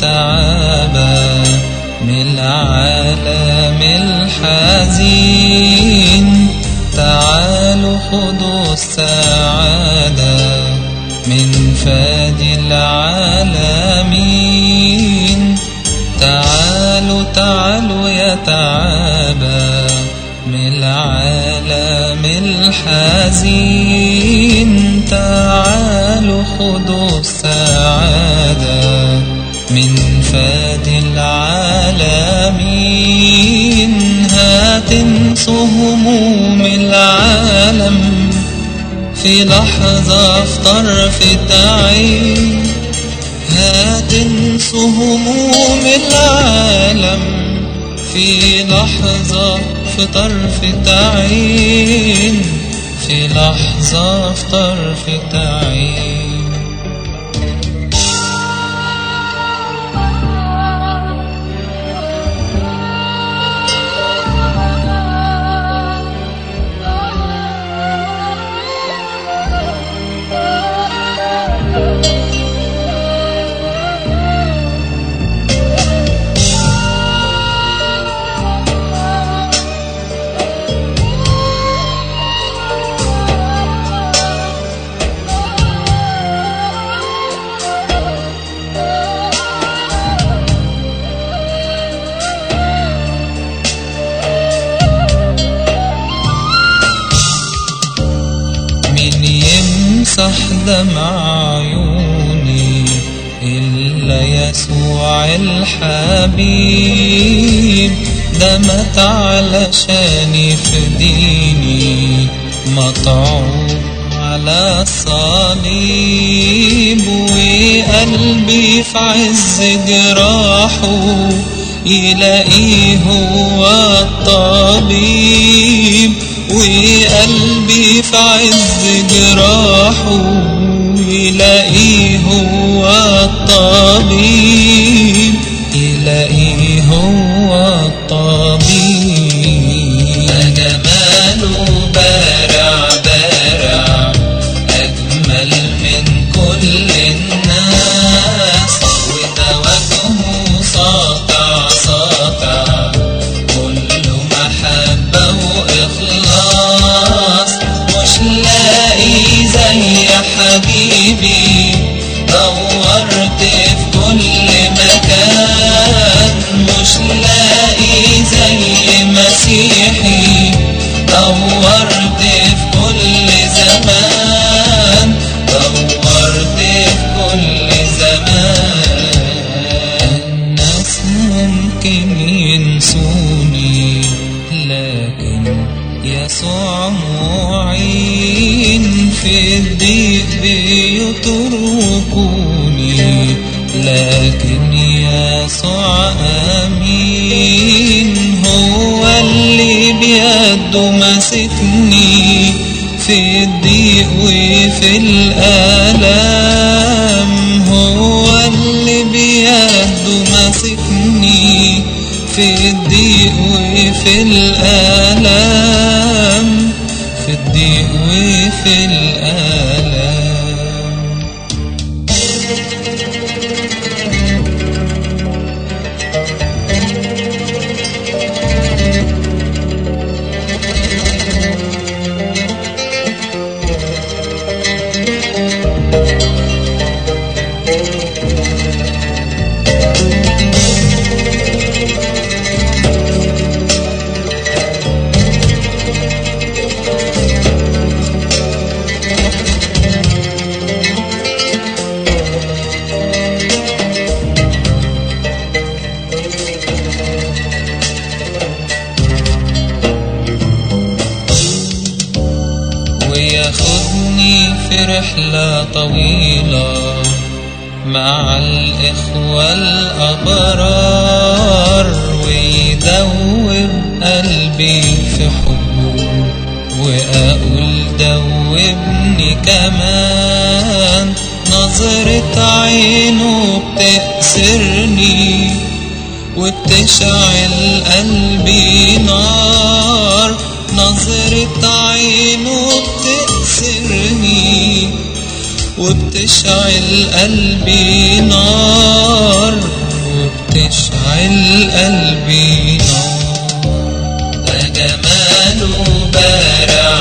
تعابى من العالم الحزين. تعالوا خذوا السعادة من فادي العالمين. تعالوا تعالوا يا تعابى من العالم الحزين. من فادي العالمين هتنسوا هموم العالم. في لحظة في طرف عين هتنسوا هموم العالم. في لحظة في طرف عين في لحظة في طرف عين دمع عيوني إلا يسوع الحبيب. ده مات علشان يفديني مطعون على الصليب وقلبي في عز جراحه يلاقيه هو الطبيب. وقلبي في عز جراحه يلاقيه يسوع معين في الضيق بيتركوني لكن يسوع أمين هو اللي بيده ماسكني في الضيق وفي الآلام وفي الآلام في الضيق وفي الآلام في رحلة طويلة مع الإخوة الأبرار ويدوب قلبي في حبه وأقول دوبني كمان نظرة عينه بتأسرني وبتشعل قلبي نار نظرة عينه سري وبتشعل قلبي نار وبتشعل قلبي نار. ده جماله بارع